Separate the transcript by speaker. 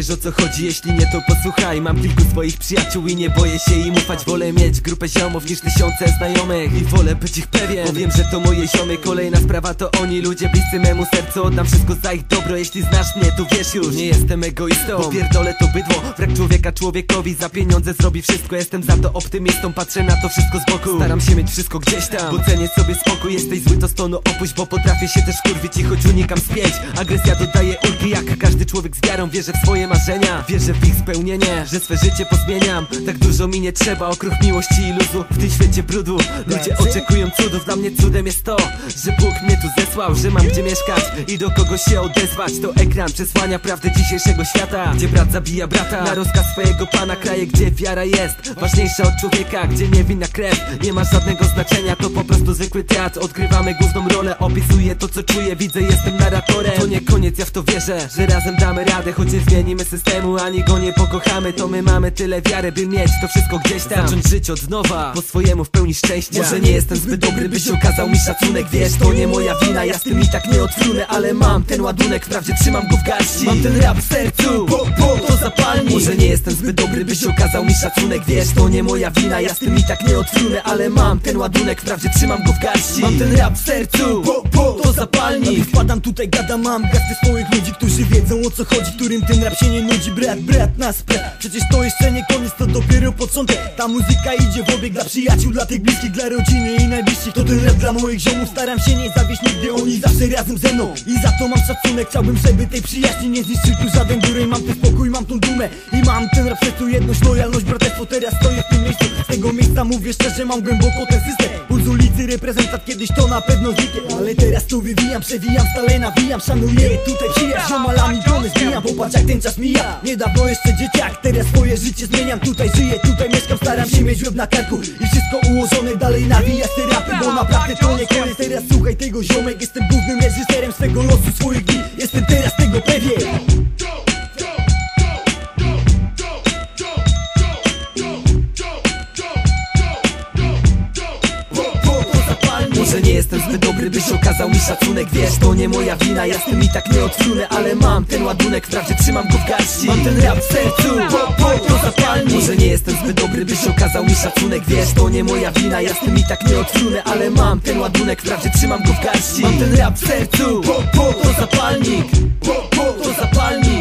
Speaker 1: wiesz o co chodzi, jeśli nie to posłuchaj. Mam kilku swoich przyjaciół i nie boję się im ufać. Wolę mieć grupę ziomów niż tysiące znajomych I wolę być ich pewien, bo wiem, że to moje ziomy. Kolejna sprawa to oni, ludzie bliscy memu sercu. Oddam wszystko za ich dobro, jeśli znasz mnie to wiesz już Nie jestem egoistą, popierdolę to bydło. Wrak człowieka człowiekowi za pieniądze zrobi wszystko. Jestem za to optymistą, patrzę na to wszystko z boku. Staram się mieć wszystko gdzieś tam, bo cenię sobie spokój. Jesteś zły to stonu opuść, bo potrafię się też kurwić I choć unikam spięć, agresja dodaje ulgi Jak każdy człowiek z wiarą. Wierzę w swoje marzenia. Wierzę w ich spełnienie, że swe życie pozmieniam. Tak dużo mi nie trzeba, okruch miłości i luzu W tym świecie brudu, ludzie oczekują cudów Dla mnie cudem jest to, że Bóg mnie tu zesłał Że mam gdzie mieszkać i do kogo się odezwać. To ekran przesłania prawdy dzisiejszego świata Gdzie brat zabija brata, na rozkaz swojego pana Kraje, gdzie wiara jest ważniejsza od człowieka Gdzie niewinna krew. Nie ma żadnego znaczenia To po prostu zwykły teatr, odgrywamy główną rolę Opisuję to co czuję, widzę, jestem narratorem To nie koniec, ja w to wierzę, że razem damy radę Choć nie zmienimy systemu, ani go nie pokochamy. To my mamy tyle wiary, by mieć to wszystko gdzieś tam. Zacząć żyć od nowa, po swojemu w pełni szczęścia. Może nie jestem zbyt dobry, byś okazał mi szacunek Wiesz, to nie moja wina, ja z tym i tak nie odfrunę Ale mam ten ładunek, wprawdzie trzymam go w garści. Mam ten rap w sercu, bo, bo to zapalni. Może nie jestem zbyt dobry, byś okazał mi szacunek Wiesz, to nie moja wina, ja z tym i tak nie odfrunę Ale mam ten ładunek, wprawdzie trzymam go w garści. Mam ten rap w sercu, bo, bo to zapalni
Speaker 2: Wpadam tutaj, gadam, mam gasty swoich ludzi, którzy wiedzą o co chodzi Którym ten rap się nie nudzi, brat, brat na sprat Przecież to jeszcze nie koniec, to dopiero początek. Ta muzyka idzie w obieg dla przyjaciół, dla tych bliskich, dla rodziny i najbliższych. To ten rap dla moich ziomów, staram się nie zawieść nigdy Oni zawsze razem ze mną. I za to mam szacunek Chciałbym, żeby tej przyjaźni nie zniszczył tu żaden durej Mam ten spokój, mam tą dumę. I mam ten rap tu jedność, lojalność, braterstwo. Teraz stoję w tym miejscu, z mówię szczerze, mam głęboko ten system. Puls ulicy, reprezentant kiedyś to na pewno zniknie Ale teraz tu wywijam, przewijam, stale nawijam Szanuję. Tutaj przyjaźń, ziomalami gony zbijam Popatrz jak ten czas mija, niedawno jeszcze dzieciak. Teraz swoje życie zmieniam, tutaj żyję, tutaj mieszkam. Staram się mieć łeb na karku i wszystko ułożone Dalej nawijać te rapy, bo naprawdę to nie koniec. Teraz słuchaj tego ziomek, jestem głównym reżyserem swego losu, swoich dni
Speaker 1: zbyt dobry, byś okazał mi szacunek Wiesz, to nie moja wina, ja z tym i tak nie odfrunę Ale mam ten ładunek, wprawdzie trzymam go w garści. Mam ten rap w sercu, bo, bo to zapalni. Może nie jestem zbyt dobry, byś okazał mi szacunek Wiesz, to nie moja wina, ja z tym i tak nie odfrunę Ale mam ten ładunek, wprawdzie trzymam go w garści. Mam ten rap w sercu, bo, bo to zapalnik. Bo, bo to zapalnik